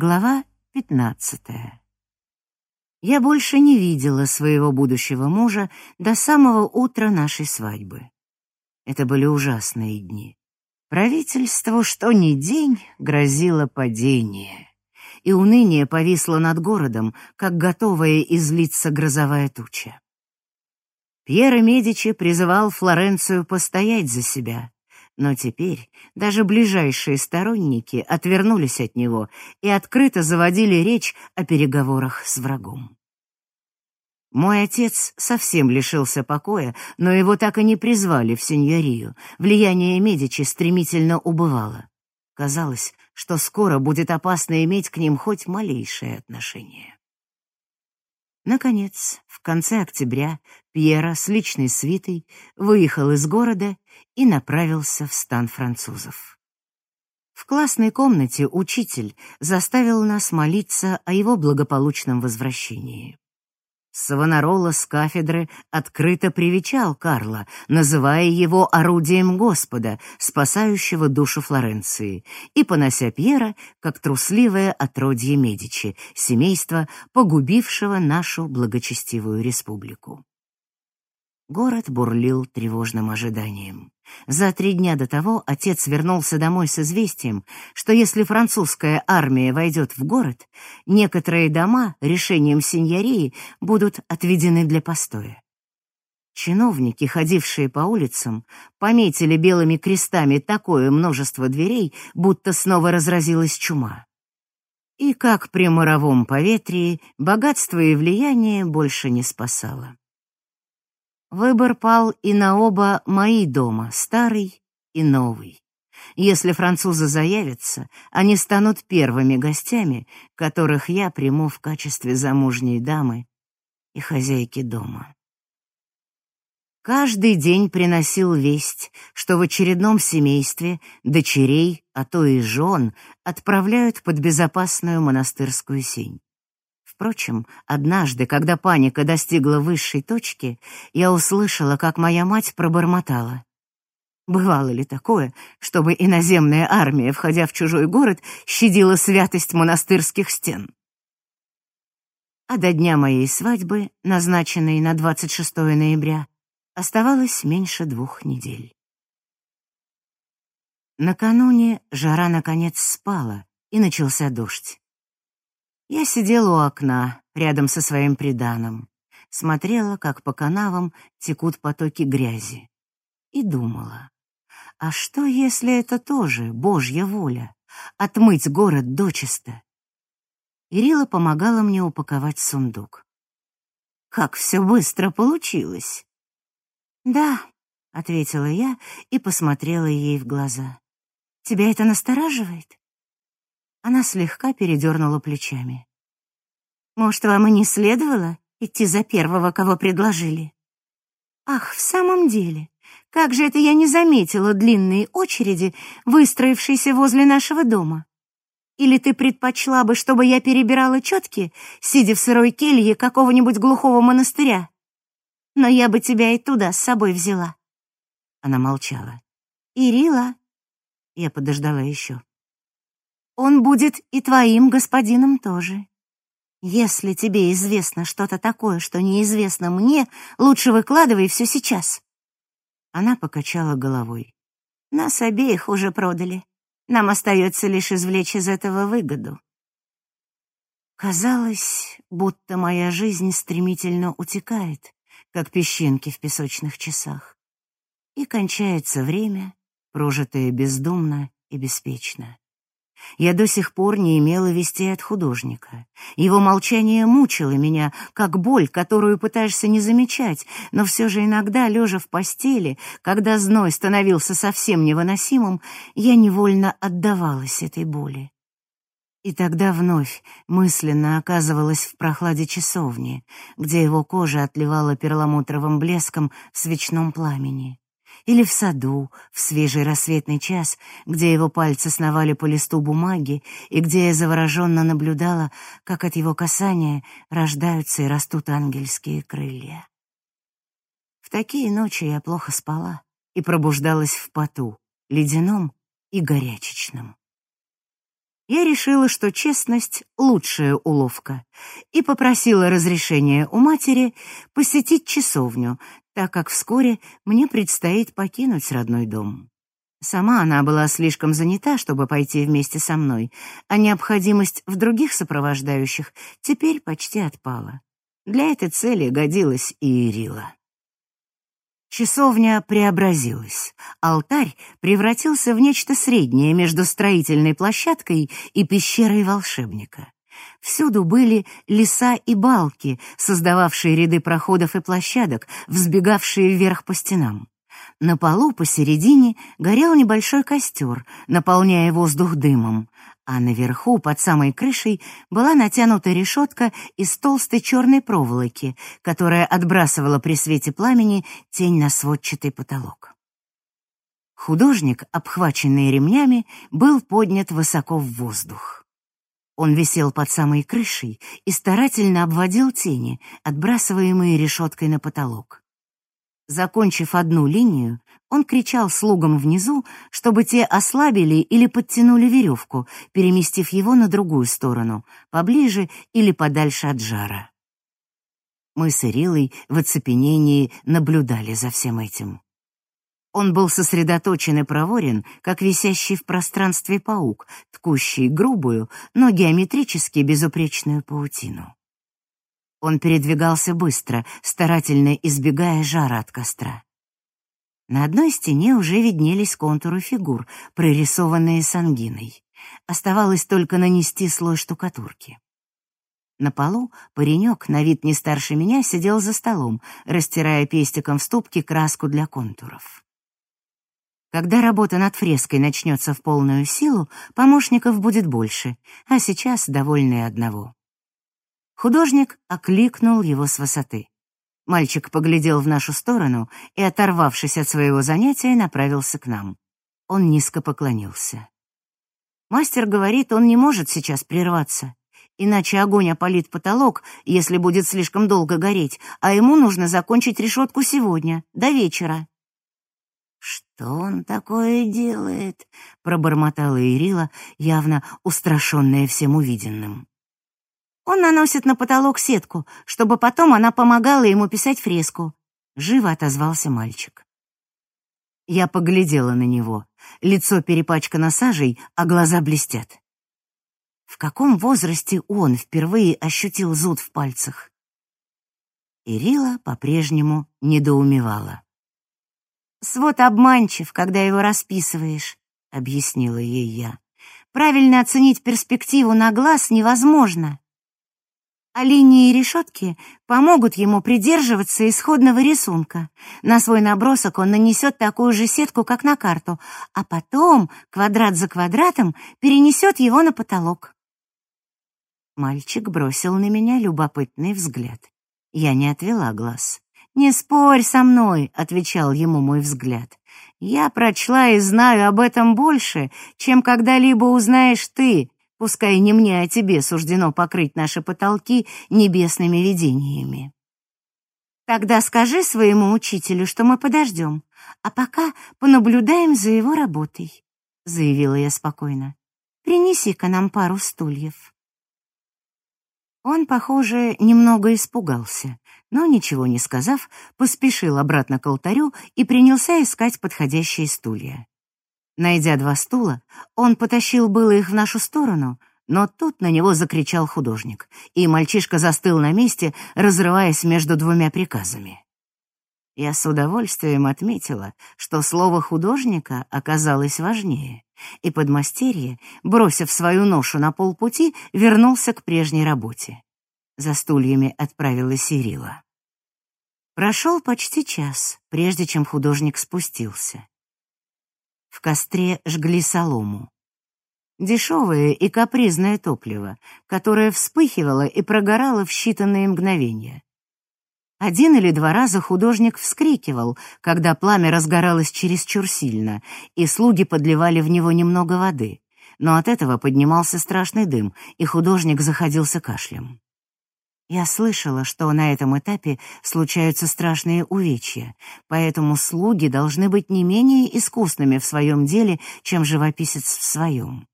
Глава пятнадцатая. Я больше не видела своего будущего мужа до самого утра нашей свадьбы. Это были ужасные дни. Правительству что ни день грозило падение, и уныние повисло над городом, как готовая излиться грозовая туча. Пьеро Медичи призывал Флоренцию постоять за себя, но теперь даже ближайшие сторонники отвернулись от него и открыто заводили речь о переговорах с врагом. Мой отец совсем лишился покоя, но его так и не призвали в сеньорию. Влияние Медичи стремительно убывало. Казалось, что скоро будет опасно иметь к ним хоть малейшее отношение. Наконец, в конце октября Пьера с личной свитой выехал из города и направился в стан французов. В классной комнате учитель заставил нас молиться о его благополучном возвращении. Савонарола с кафедры открыто привечал Карла, называя его орудием Господа, спасающего душу Флоренции, и понося Пьера как трусливое отродье Медичи, семейство, погубившего нашу благочестивую республику. Город бурлил тревожным ожиданием. За три дня до того отец вернулся домой с известием, что если французская армия войдет в город, некоторые дома решением сеньории будут отведены для постоя. Чиновники, ходившие по улицам, пометили белыми крестами такое множество дверей, будто снова разразилась чума. И как при моровом поветрии, богатство и влияние больше не спасало. Выбор пал и на оба мои дома, старый и новый. Если французы заявятся, они станут первыми гостями, которых я приму в качестве замужней дамы и хозяйки дома. Каждый день приносил весть, что в очередном семействе дочерей, а то и жен, отправляют под безопасную монастырскую сень. Впрочем, однажды, когда паника достигла высшей точки, я услышала, как моя мать пробормотала. Бывало ли такое, чтобы иноземная армия, входя в чужой город, щадила святость монастырских стен? А до дня моей свадьбы, назначенной на 26 ноября, оставалось меньше двух недель. Накануне жара наконец спала, и начался дождь. Я сидела у окна, рядом со своим приданым, смотрела, как по канавам текут потоки грязи, и думала, а что, если это тоже Божья воля — отмыть город дочисто? Ирила помогала мне упаковать сундук. Как все быстро получилось. Да, ответила я и посмотрела ей в глаза. Тебя это настораживает? Она слегка передернула плечами. «Может, вам и не следовало идти за первого, кого предложили?» «Ах, в самом деле, как же это я не заметила длинные очереди, выстроившиеся возле нашего дома? Или ты предпочла бы, чтобы я перебирала четки, сидя в сырой келье какого-нибудь глухого монастыря? Но я бы тебя и туда с собой взяла». Она молчала. «Ирила?» Я подождала еще он будет и твоим господином тоже. Если тебе известно что-то такое, что неизвестно мне, лучше выкладывай все сейчас. Она покачала головой. Нас обеих уже продали. Нам остается лишь извлечь из этого выгоду. Казалось, будто моя жизнь стремительно утекает, как песчинки в песочных часах. И кончается время, прожитое бездумно и беспечно. Я до сих пор не имела вестей от художника. Его молчание мучило меня, как боль, которую пытаешься не замечать, но все же иногда, лежа в постели, когда зной становился совсем невыносимым, я невольно отдавалась этой боли. И тогда вновь мысленно оказывалась в прохладе часовни, где его кожа отливала перламутровым блеском в свечном пламени или в саду в свежий рассветный час, где его пальцы сновали по листу бумаги и где я завороженно наблюдала, как от его касания рождаются и растут ангельские крылья. В такие ночи я плохо спала и пробуждалась в поту, ледяном и горячечном. я решила, что честность — лучшая уловка, и попросила разрешения у матери посетить часовню, так как вскоре мне предстоит покинуть родной дом. Сама она была слишком занята, чтобы пойти вместе со мной, а необходимость в других сопровождающих теперь почти отпала. Для этой цели годилась и Ирила. Часовня преобразилась. Алтарь превратился в нечто среднее между строительной площадкой и пещерой волшебника. Всюду были леса и балки, создававшие ряды проходов и площадок, взбегавшие вверх по стенам. На полу посередине горел небольшой костер, наполняя воздух дымом, а наверху, под самой крышей, была натянута решетка из толстой черной проволоки, которая отбрасывала при свете пламени тень на сводчатый потолок. Художник, обхваченный ремнями, был поднят высоко в воздух. Он висел под самой крышей и старательно обводил тени, отбрасываемые решеткой на потолок. Закончив одну линию, он кричал слугам внизу, чтобы те ослабили или подтянули веревку, переместив его на другую сторону, поближе или подальше от жара. Мы с Ирилой в оцепенении наблюдали за всем этим. Он был сосредоточен и проворен, как висящий в пространстве паук, ткущий грубую, но геометрически безупречную паутину. Он передвигался быстро, старательно избегая жара от костра. На одной стене уже виднелись контуры фигур, прорисованные сангиной. Оставалось только нанести слой штукатурки. На полу паренек, на вид не старше меня, сидел за столом, растирая пестиком в ступке краску для контуров. Когда работа над фреской начнется в полную силу, помощников будет больше, а сейчас довольны одного. Художник окликнул его с высоты. Мальчик поглядел в нашу сторону и, оторвавшись от своего занятия, направился к нам. Он низко поклонился. Мастер говорит, он не может сейчас прерваться, иначе огонь опалит потолок, если будет слишком долго гореть, а ему нужно закончить решетку сегодня, до вечера. «Что он такое делает?» — пробормотала Ирила, явно устрашенная всем увиденным. Он наносит на потолок сетку, чтобы потом она помогала ему писать фреску. Живо отозвался мальчик. Я поглядела на него. Лицо перепачкано сажей, а глаза блестят. В каком возрасте он впервые ощутил зуд в пальцах? Ирила по-прежнему недоумевала. «Свод обманчив, когда его расписываешь», — объяснила ей я. «Правильно оценить перспективу на глаз невозможно а линии решетки помогут ему придерживаться исходного рисунка. На свой набросок он нанесет такую же сетку, как на карту, а потом, квадрат за квадратом, перенесет его на потолок. Мальчик бросил на меня любопытный взгляд. Я не отвела глаз. «Не спорь со мной», — отвечал ему мой взгляд. «Я прочла и знаю об этом больше, чем когда-либо узнаешь ты, Пускай не мне, а тебе суждено покрыть наши потолки небесными видениями. Тогда скажи своему учителю, что мы подождем, а пока понаблюдаем за его работой, — заявила я спокойно. Принеси-ка нам пару стульев. Он, похоже, немного испугался, но, ничего не сказав, поспешил обратно к алтарю и принялся искать подходящие стулья. Найдя два стула, он потащил было их в нашу сторону, но тут на него закричал художник, и мальчишка застыл на месте, разрываясь между двумя приказами. Я с удовольствием отметила, что слово художника оказалось важнее, и подмастерье, бросив свою ношу на полпути, вернулся к прежней работе. За стульями отправилась Сирила. Прошел почти час, прежде чем художник спустился. В костре жгли солому. Дешевое и капризное топливо, которое вспыхивало и прогорало в считанные мгновения. Один или два раза художник вскрикивал, когда пламя разгоралось чересчур сильно, и слуги подливали в него немного воды. Но от этого поднимался страшный дым, и художник заходился кашлем. Я слышала, что на этом этапе случаются страшные увечья, поэтому слуги должны быть не менее искусными в своем деле, чем живописец в своем.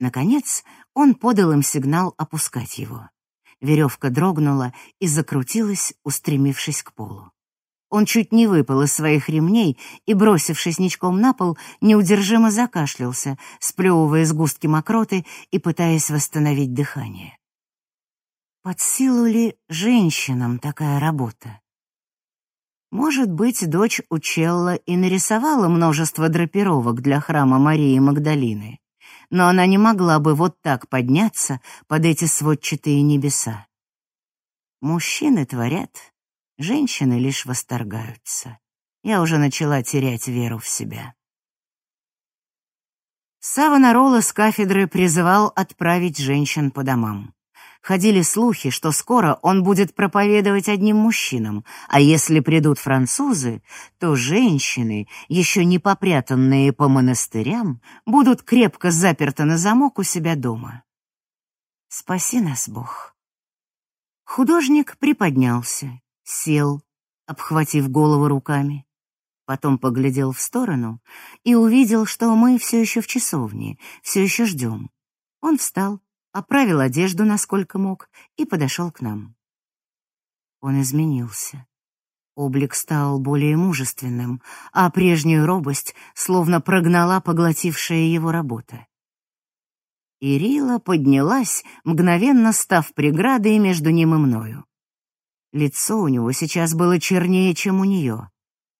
Наконец, он подал им сигнал опускать его. Веревка дрогнула и закрутилась, устремившись к полу. Он чуть не выпал из своих ремней и, бросившись ничком на пол, неудержимо закашлялся, сплевывая сгустки мокроты и пытаясь восстановить дыхание. Под силу ли женщинам такая работа? Может быть, дочь Учелла и нарисовала множество драпировок для храма Марии Магдалины, но она не могла бы вот так подняться под эти сводчатые небеса. Мужчины творят, женщины лишь восторгаются. Я уже начала терять веру в себя. Савонарола с кафедры призывал отправить женщин по домам. Ходили слухи, что скоро он будет проповедовать одним мужчинам, а если придут французы, то женщины, еще не попрятанные по монастырям, будут крепко заперты на замок у себя дома. Спаси нас, Бог. Художник приподнялся, сел, обхватив голову руками. Потом поглядел в сторону и увидел, что мы все еще в часовне, все еще ждем. Он встал, оправил одежду насколько мог и подошел к нам. Он изменился. Облик стал более мужественным, а прежнюю робость словно прогнала поглотившая его работа. Ирила поднялась, мгновенно став преградой между ним и мною. Лицо у него сейчас было чернее, чем у нее,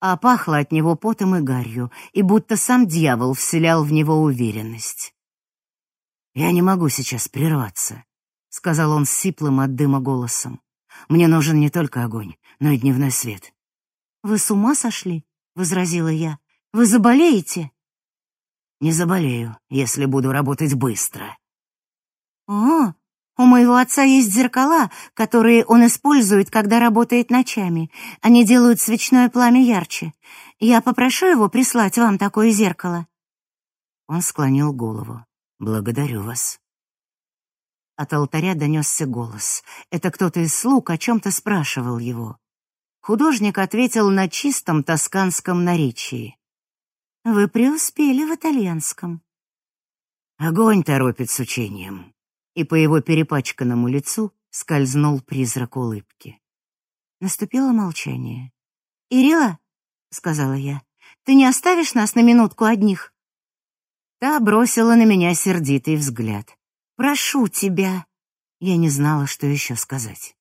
а пахло от него потом и гарью, и будто сам дьявол вселял в него уверенность. «Я не могу сейчас прерваться», — сказал он сиплым от дыма голосом. «Мне нужен не только огонь, но и дневной свет». «Вы с ума сошли?» — возразила я. «Вы заболеете?» «Не заболею, если буду работать быстро». «О, у моего отца есть зеркала, которые он использует, когда работает ночами. Они делают свечное пламя ярче. Я попрошу его прислать вам такое зеркало». Он склонил голову. «Благодарю вас». От алтаря донесся голос. Это кто-то из слуг о чем-то спрашивал его. Художник ответил на чистом тосканском наречии. «Вы преуспели в итальянском». Огонь торопит с учением. И по его перепачканному лицу скользнул призрак улыбки. Наступило молчание. «Ирила», — сказала я, — «ты не оставишь нас на минутку одних?» Та бросила на меня сердитый взгляд. «Прошу тебя». Я не знала, что еще сказать.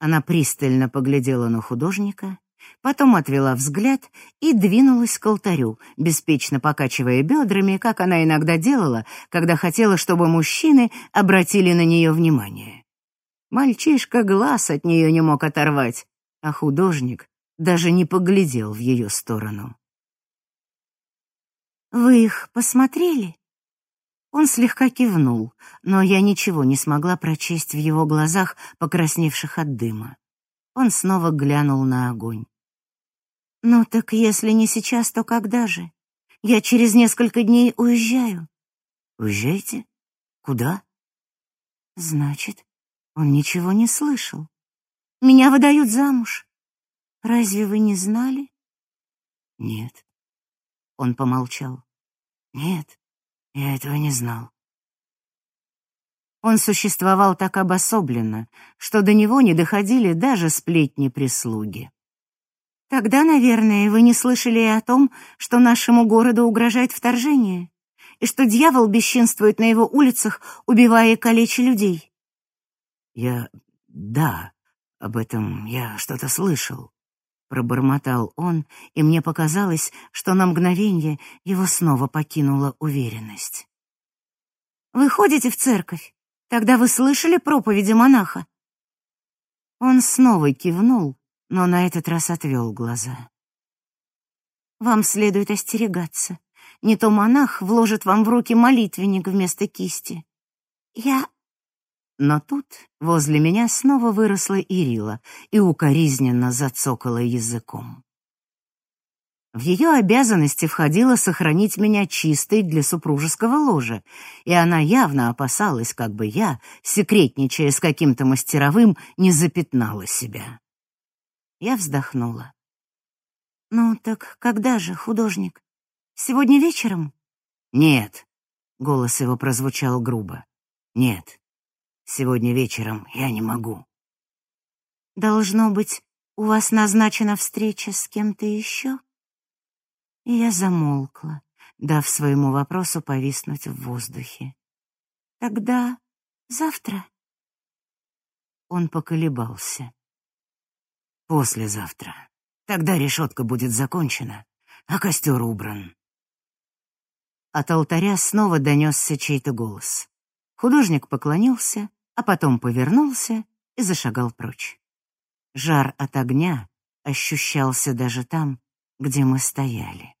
Она пристально поглядела на художника, потом отвела взгляд и двинулась к алтарю, беспечно покачивая бедрами, как она иногда делала, когда хотела, чтобы мужчины обратили на нее внимание. Мальчишка глаз от нее не мог оторвать, а художник даже не поглядел в ее сторону. Вы их посмотрели? Он слегка кивнул, но я ничего не смогла прочесть в его глазах, покрасневших от дыма. Он снова глянул на огонь. «Ну так если не сейчас, то когда же? Я через несколько дней уезжаю». «Уезжаете? Куда?» «Значит, он ничего не слышал. Меня выдают замуж. Разве вы не знали?» «Нет». Он помолчал. Нет, я этого не знал. Он существовал так обособленно, что до него не доходили даже сплетни прислуги. Тогда, наверное, вы не слышали и о том, что нашему городу угрожает вторжение, и что дьявол бесчинствует на его улицах, убивая и калеча людей. Я... да, об этом я что-то слышал пробормотал он, и мне показалось, что на мгновение его снова покинула уверенность. Вы ходите в церковь? Тогда вы слышали проповеди монаха? Он снова кивнул, но на этот раз отвел глаза. Вам следует остерегаться. Не то монах вложит вам в руки молитвенник вместо кисти. Я но тут возле меня снова выросла Ирила и укоризненно зацокала языком. В ее обязанности входило сохранить меня чистой для супружеского ложа, и она явно опасалась, как бы я, секретничая с каким-то мастеровым, не запятнала себя. Я вздохнула. «Ну так когда же, художник? Сегодня вечером?» «Нет, Голос его прозвучал грубо. «Нет, сегодня вечером я не могу». «Должно быть, у вас назначена встреча с кем-то еще?» Я замолкла, дав своему вопросу повиснуть в воздухе. «Тогда завтра?» Он поколебался. «Послезавтра. Тогда решетка будет закончена, а костер убран». От алтаря снова донесся чей-то голос. Художник поклонился, а потом повернулся и зашагал прочь. Жар от огня ощущался даже там, где мы стояли.